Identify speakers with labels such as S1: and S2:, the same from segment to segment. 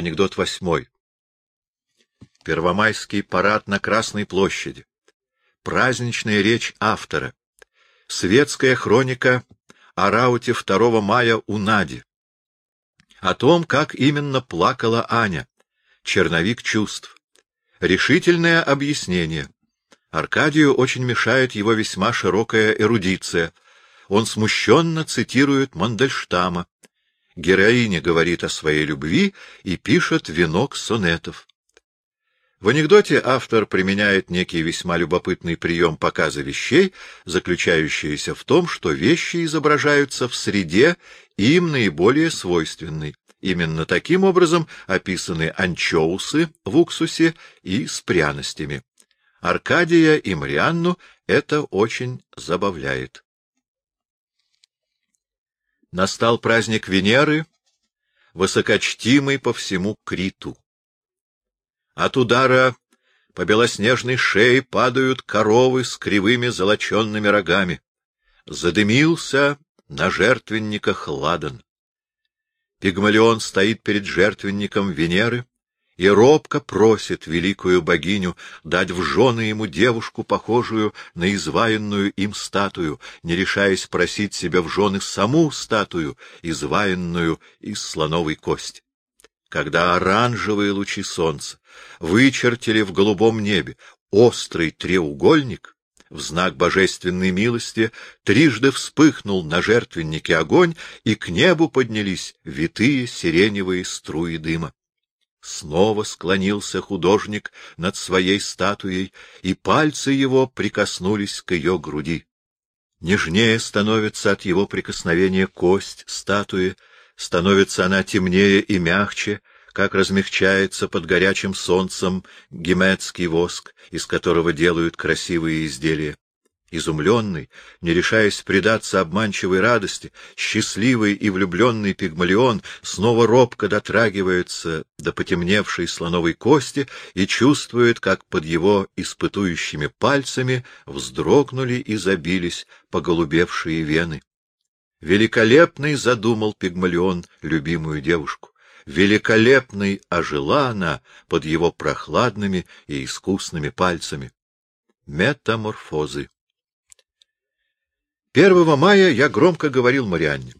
S1: Анекдот восьмой. Первомайский парад на Красной площади. Праздничная речь автора. Светская хроника о рауте 2 мая у Нади. О том, как именно плакала Аня. Черновик чувств. Решительное объяснение. Аркадию очень мешает его весьма широкая эрудиция. Он смущенно цитирует Мандельштама. Героиня говорит о своей любви и пишет венок сонетов. В анекдоте автор применяет некий весьма любопытный прием показа вещей, заключающийся в том, что вещи изображаются в среде, им наиболее свойственной. Именно таким образом описаны анчоусы в уксусе и с пряностями. Аркадия и Марианну это очень забавляет. Настал праздник Венеры, высокочтимый по всему Криту. От удара по белоснежной шее падают коровы с кривыми золоченными рогами. Задымился на жертвенниках ладан. Пигмалион стоит перед жертвенником Венеры и робко просит великую богиню дать в жены ему девушку, похожую на изваянную им статую, не решаясь просить себя в жены саму статую, изваянную из слоновой кости. Когда оранжевые лучи солнца вычертили в голубом небе острый треугольник, в знак божественной милости трижды вспыхнул на жертвеннике огонь, и к небу поднялись витые сиреневые струи дыма. Снова склонился художник над своей статуей, и пальцы его прикоснулись к ее груди. Нежнее становится от его прикосновения кость статуи, становится она темнее и мягче, как размягчается под горячим солнцем геметский воск, из которого делают красивые изделия. Изумленный, не решаясь предаться обманчивой радости, счастливый и влюбленный пигмалион снова робко дотрагивается до потемневшей слоновой кости и чувствует, как под его испытующими пальцами вздрогнули и забились поголубевшие вены. Великолепный задумал пигмалион любимую девушку. Великолепной ожила она под его прохладными и искусными пальцами. Метаморфозы. Первого мая я громко говорил Марианне.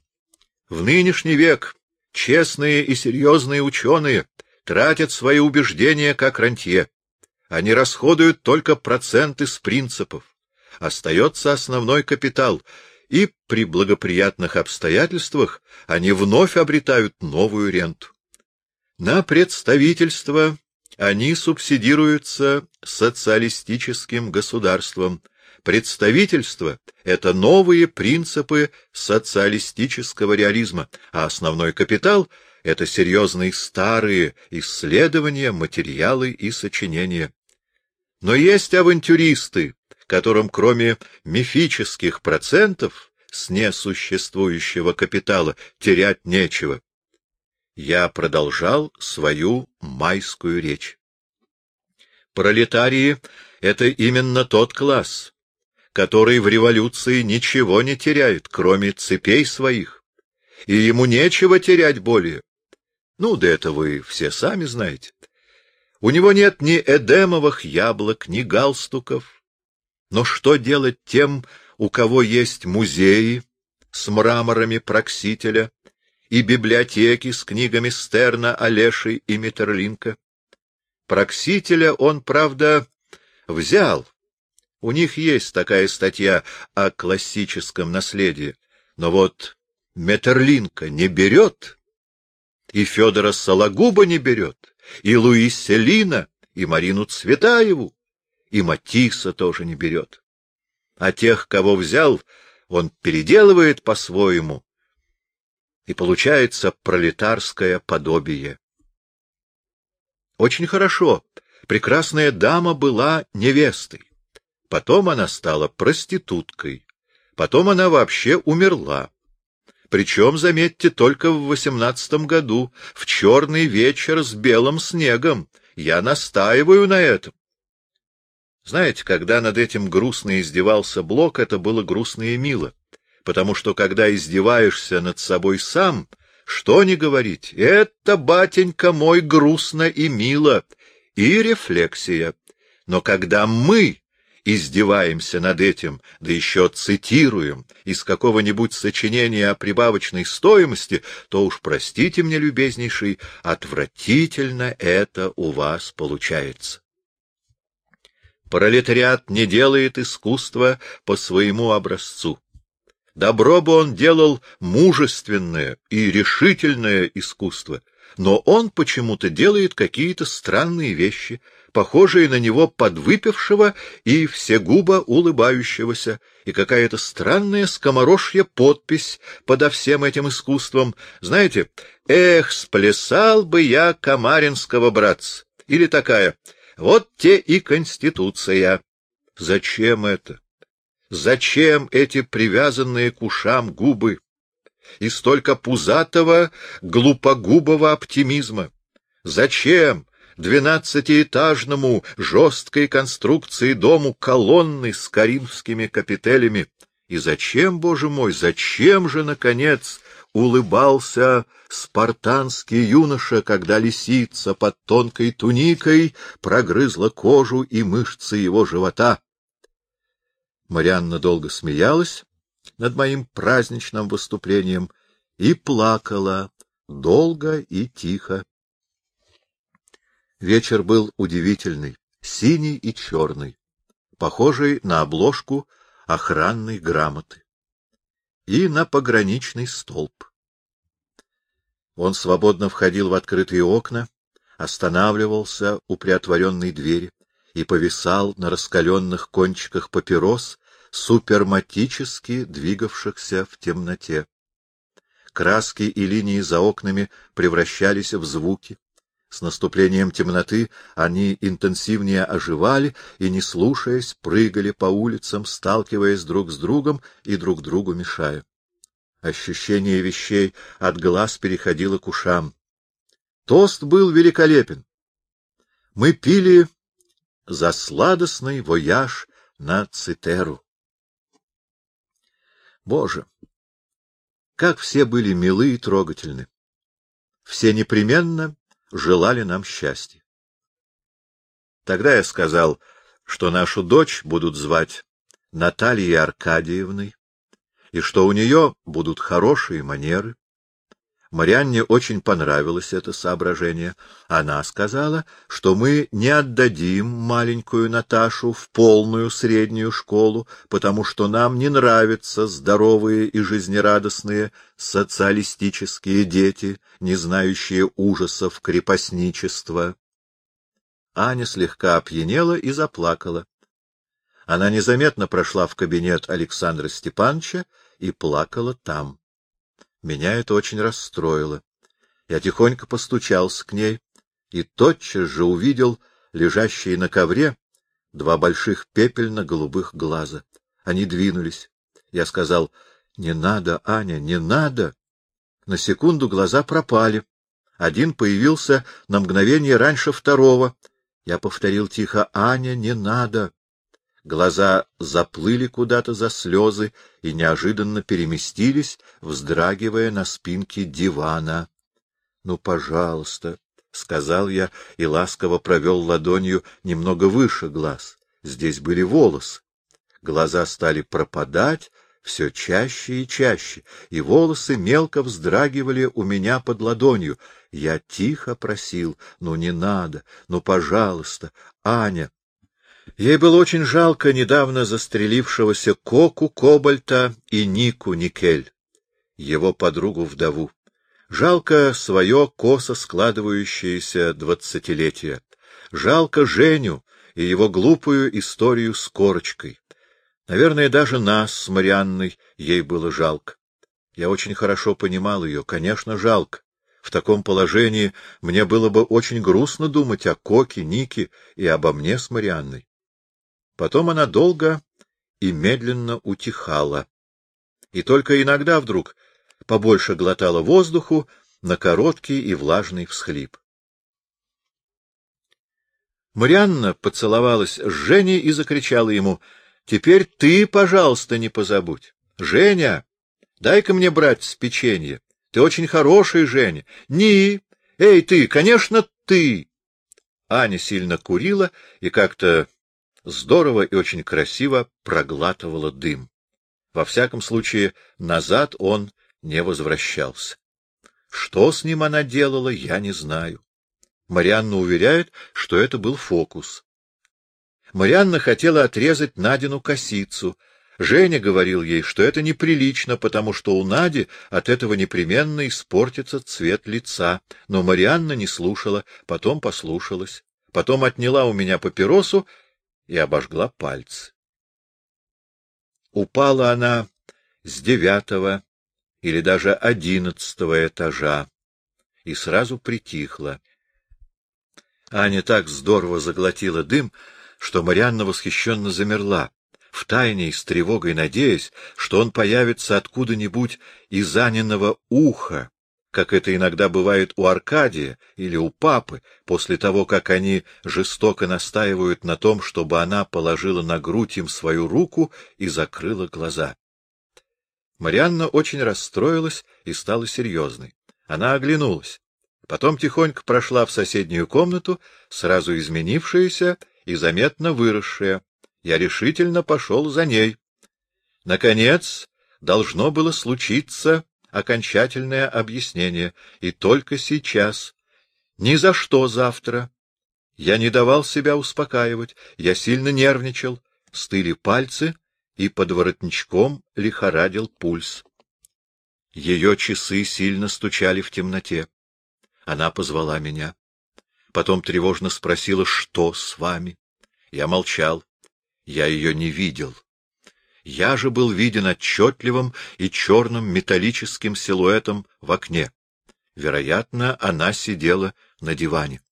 S1: В нынешний век честные и серьезные ученые тратят свои убеждения как рантье. Они расходуют только проценты с принципов. Остается основной капитал, и при благоприятных обстоятельствах они вновь обретают новую ренту. На представительство они субсидируются социалистическим государством, Представительство — это новые принципы социалистического реализма, а основной капитал — это серьезные старые исследования, материалы и сочинения. Но есть авантюристы, которым кроме мифических процентов с несуществующего капитала терять нечего. Я продолжал свою майскую речь. Пролетарии — это именно тот класс, который в революции ничего не теряет, кроме цепей своих, и ему нечего терять более. Ну, да это вы все сами знаете. У него нет ни эдемовых яблок, ни галстуков. Но что делать тем, у кого есть музеи с мраморами Проксителя и библиотеки с книгами Стерна, Олеши и Миттерлинка? Проксителя он, правда, взял, у них есть такая статья о классическом наследии. Но вот Метерлинка не берет, и Федора Сологуба не берет, и Луис Селина, и Марину Цветаеву, и Матисса тоже не берет. А тех, кого взял, он переделывает по-своему, и получается пролетарское подобие. Очень хорошо. Прекрасная дама была невестой. Потом она стала проституткой. Потом она вообще умерла. Причем, заметьте, только в восемнадцатом году, в черный вечер с белым снегом. Я настаиваю на этом. Знаете, когда над этим грустно издевался Блок, это было грустно и мило, потому что, когда издеваешься над собой сам, Что не говорить, это, батенька мой, грустно и мило, и рефлексия. Но когда мы издеваемся над этим, да еще цитируем из какого-нибудь сочинения о прибавочной стоимости, то уж простите мне, любезнейший, отвратительно это у вас получается. Пролетариат не делает искусства по своему образцу. Добро бы он делал мужественное и решительное искусство, но он почему-то делает какие-то странные вещи, похожие на него подвыпившего и всегубо улыбающегося, и какая-то странная скоморожья подпись подо всем этим искусством. Знаете, «Эх, сплясал бы я Камаринского братца!» Или такая вот те и Конституция. Зачем это? Зачем эти привязанные к ушам губы? И столько пузатого, глупогубого оптимизма? Зачем двенадцатиэтажному жесткой конструкции дому колонны с каримскими капителями? И зачем, боже мой, зачем же, наконец, улыбался спартанский юноша, когда лисица под тонкой туникой прогрызла кожу и мышцы его живота. Марианна долго смеялась над моим праздничным выступлением и плакала долго и тихо. Вечер был удивительный, синий и черный, похожий на обложку охранной грамоты и на пограничный столб. Он свободно входил в открытые окна, останавливался у приотворенной двери и повисал на раскаленных кончиках папирос, суперматически двигавшихся в темноте. Краски и линии за окнами превращались в звуки. С наступлением темноты они интенсивнее оживали и, не слушаясь, прыгали по улицам, сталкиваясь друг с другом и друг другу мешая. Ощущение вещей от глаз переходило к ушам. Тост был великолепен. Мы пили за сладостный вояж на Цитеру. Боже, как все были милы и трогательны! Все непременно желали нам счастья. Тогда я сказал, что нашу дочь будут звать Натальей Аркадьевной, и что у нее будут хорошие манеры. Марианне очень понравилось это соображение. Она сказала, что мы не отдадим маленькую Наташу в полную среднюю школу, потому что нам не нравятся здоровые и жизнерадостные социалистические дети, не знающие ужасов крепостничества. Аня слегка опьянела и заплакала. Она незаметно прошла в кабинет Александра Степановича и плакала там. Меня это очень расстроило. Я тихонько постучался к ней и тотчас же увидел лежащие на ковре два больших пепельно-голубых глаза. Они двинулись. Я сказал, — Не надо, Аня, не надо. На секунду глаза пропали. Один появился на мгновение раньше второго. Я повторил тихо, — Аня, не надо. Глаза заплыли куда-то за слезы и неожиданно переместились, вздрагивая на спинке дивана. — Ну, пожалуйста, — сказал я и ласково провел ладонью немного выше глаз. Здесь были волосы. Глаза стали пропадать все чаще и чаще, и волосы мелко вздрагивали у меня под ладонью. Я тихо просил, ну не надо, ну пожалуйста, Аня, Ей было очень жалко недавно застрелившегося Коку Кобальта и Нику Никель, его подругу-вдову. Жалко свое косо складывающееся двадцатилетие. Жалко Женю и его глупую историю с корочкой. Наверное, даже нас с Марианной ей было жалко. Я очень хорошо понимал ее, конечно, жалко. В таком положении мне было бы очень грустно думать о Коке, Нике и обо мне с Марианной. Потом она долго и медленно утихала, и только иногда вдруг побольше глотала воздуху на короткий и влажный всхлип. Марианна поцеловалась с Женей и закричала ему, — Теперь ты, пожалуйста, не позабудь. Женя, дай-ка мне брать с печенье. Ты очень хороший, Женя. Ни! Эй, ты, конечно, ты! Аня сильно курила и как-то здорово и очень красиво проглатывала дым. Во всяком случае, назад он не возвращался. Что с ним она делала, я не знаю. Марианна уверяет, что это был фокус. Марианна хотела отрезать Надину косицу. Женя говорил ей, что это неприлично, потому что у Нади от этого непременно испортится цвет лица. Но Марианна не слушала, потом послушалась, потом отняла у меня папиросу и обожгла пальцы. Упала она с девятого или даже одиннадцатого этажа и сразу притихла. Аня так здорово заглотила дым, что Марианна восхищенно замерла, втайне и с тревогой надеясь, что он появится откуда-нибудь из Аниного уха, как это иногда бывает у Аркадия или у папы, после того, как они жестоко настаивают на том, чтобы она положила на грудь им свою руку и закрыла глаза. Марианна очень расстроилась и стала серьезной. Она оглянулась. Потом тихонько прошла в соседнюю комнату, сразу изменившаяся и заметно выросшая. Я решительно пошел за ней. Наконец, должно было случиться окончательное объяснение, и только сейчас, ни за что завтра. Я не давал себя успокаивать, я сильно нервничал, стыли пальцы, и под воротничком лихорадил пульс. Ее часы сильно стучали в темноте. Она позвала меня. Потом тревожно спросила, что с вами. Я молчал. Я ее не видел. Я же был виден отчетливым и черным металлическим силуэтом в окне. Вероятно, она сидела на диване.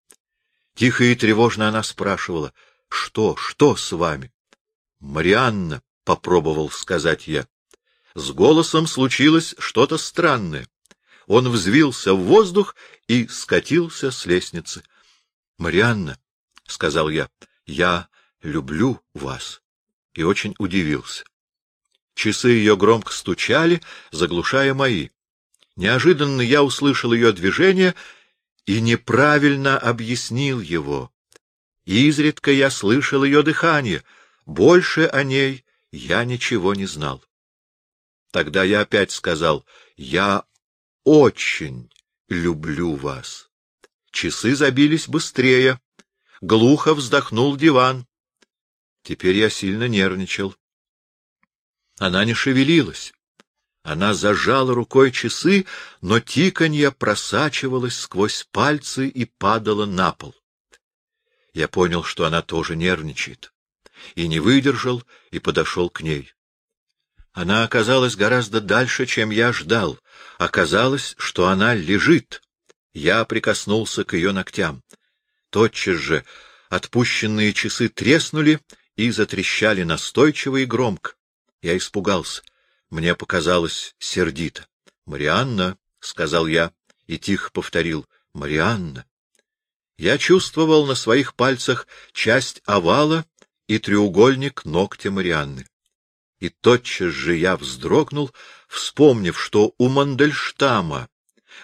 S1: Тихо и тревожно она спрашивала, — Что, что с вами? — Марианна, — попробовал сказать я. С голосом случилось что-то странное. Он взвился в воздух и скатился с лестницы. — Марианна, — сказал я, — я люблю вас. И очень удивился. Часы ее громко стучали, заглушая мои. Неожиданно я услышал ее движение и неправильно объяснил его. Изредка я слышал ее дыхание, больше о ней я ничего не знал. Тогда я опять сказал, я очень люблю вас. Часы забились быстрее. Глухо вздохнул диван. Теперь я сильно нервничал. Она не шевелилась. Она зажала рукой часы, но тиканье просачивалось сквозь пальцы и падало на пол. Я понял, что она тоже нервничает, и не выдержал, и подошел к ней. Она оказалась гораздо дальше, чем я ждал. Оказалось, что она лежит. Я прикоснулся к ее ногтям. Тотчас же отпущенные часы треснули и затрещали настойчиво и громко. Я испугался. Мне показалось сердито. — Марианна, — сказал я и тихо повторил, — Марианна. Я чувствовал на своих пальцах часть овала и треугольник ногтя Марианны. И тотчас же я вздрогнул, вспомнив, что у Мандельштама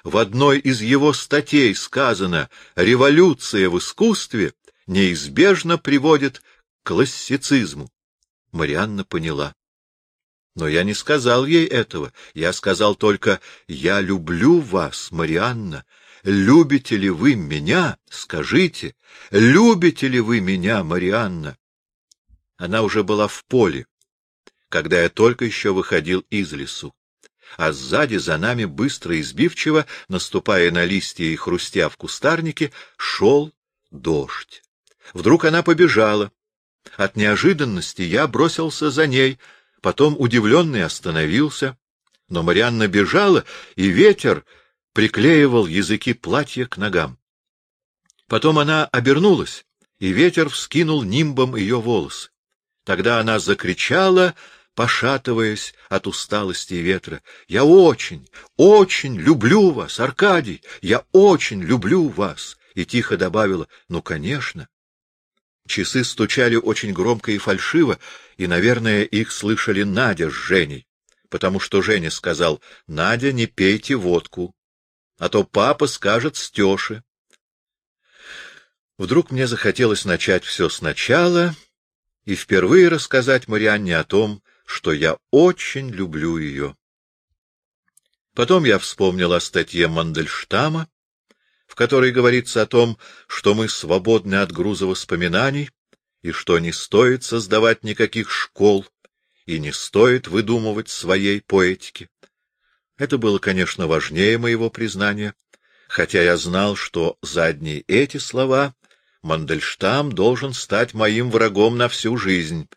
S1: в одной из его статей сказано «Революция в искусстве неизбежно приводит к классицизму». Марианна поняла. Но я не сказал ей этого. Я сказал только «Я люблю вас, Марианна. Любите ли вы меня? Скажите, любите ли вы меня, Марианна?» Она уже была в поле, когда я только еще выходил из лесу. А сзади за нами, быстро и сбивчиво, наступая на листья и хрустя в кустарнике, шел дождь. Вдруг она побежала. От неожиданности я бросился за ней — Потом удивленный остановился, но Марианна бежала, и ветер приклеивал языки платья к ногам. Потом она обернулась, и ветер вскинул нимбом ее волосы. Тогда она закричала, пошатываясь от усталости ветра. — Я очень, очень люблю вас, Аркадий! Я очень люблю вас! И тихо добавила, — Ну, конечно. Часы стучали очень громко и фальшиво, и, наверное, их слышали Надя с Женей. потому что Женя сказал, «Надя, не пейте водку, а то папа скажет Стёше». Вдруг мне захотелось начать все сначала и впервые рассказать Марианне о том, что я очень люблю ее. Потом я вспомнил о статье Мандельштама, в которой говорится о том, что мы свободны от груза воспоминаний и что не стоит создавать никаких школ и не стоит выдумывать своей поэтики. Это было, конечно, важнее моего признания, хотя я знал, что за одни эти слова Мандельштам должен стать моим врагом на всю жизнь,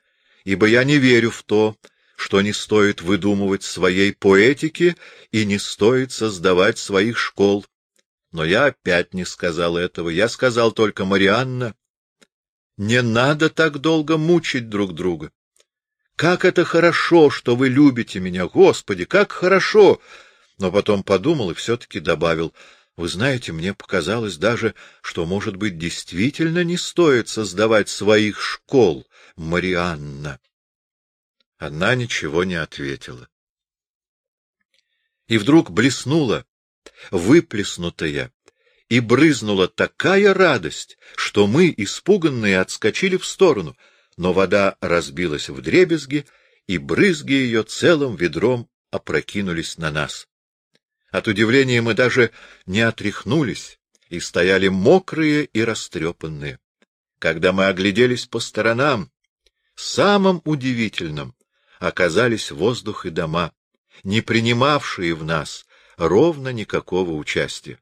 S1: ибо я не верю в то, что не стоит выдумывать своей поэтики и не стоит создавать своих школ. Но я опять не сказал этого. Я сказал только Марианна. Не надо так долго мучить друг друга. Как это хорошо, что вы любите меня, Господи, как хорошо! Но потом подумал и все-таки добавил — вы знаете, мне показалось даже, что, может быть, действительно не стоит создавать своих школ, Марианна. Она ничего не ответила. И вдруг блеснула, выплеснутая, и брызнула такая радость, что мы, испуганные, отскочили в сторону, но вода разбилась в дребезги, и брызги ее целым ведром опрокинулись на нас. От удивления мы даже не отряхнулись и стояли мокрые и растрепанные. Когда мы огляделись по сторонам, самым удивительным оказались воздух и дома, не принимавшие в нас ровно никакого участия.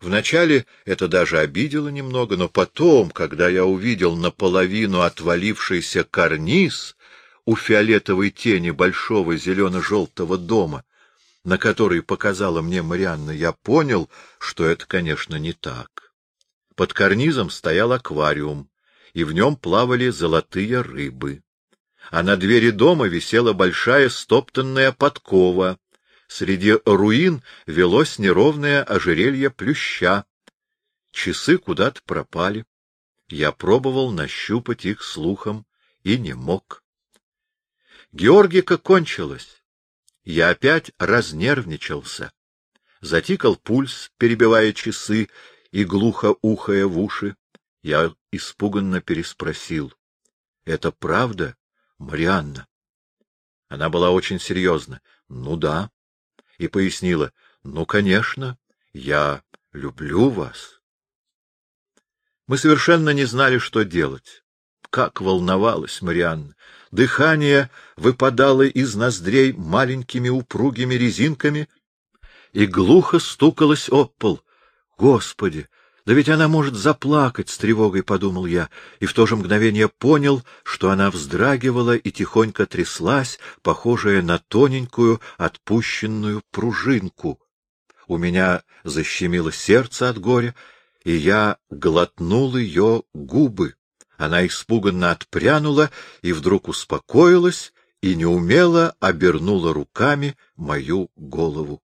S1: Вначале это даже обидело немного, но потом, когда я увидел наполовину отвалившийся карниз у фиолетовой тени большого зелено-желтого дома, на который показала мне Марианна, я понял, что это, конечно, не так. Под карнизом стоял аквариум, и в нем плавали золотые рыбы. А на двери дома висела большая стоптанная подкова. Среди руин велось неровное ожерелье плюща. Часы куда-то пропали. Я пробовал нащупать их слухом и не мог. Георгика кончилась. Я опять разнервничался. Затикал пульс, перебивая часы и глухо ухая в уши. Я испуганно переспросил. — Это правда, Марианна? Она была очень серьезна. — Ну да. И пояснила. — Ну, конечно, я люблю вас. Мы совершенно не знали, что делать. Как волновалась Марианна! дыхание выпадало из ноздрей маленькими упругими резинками и глухо стукалось об пол. Господи! Да ведь она может заплакать, — с тревогой подумал я, и в то же мгновение понял, что она вздрагивала и тихонько тряслась, похожая на тоненькую отпущенную пружинку. У меня защемило сердце от горя, и я глотнул ее губы. Она испуганно отпрянула и вдруг успокоилась и неумело обернула руками мою голову.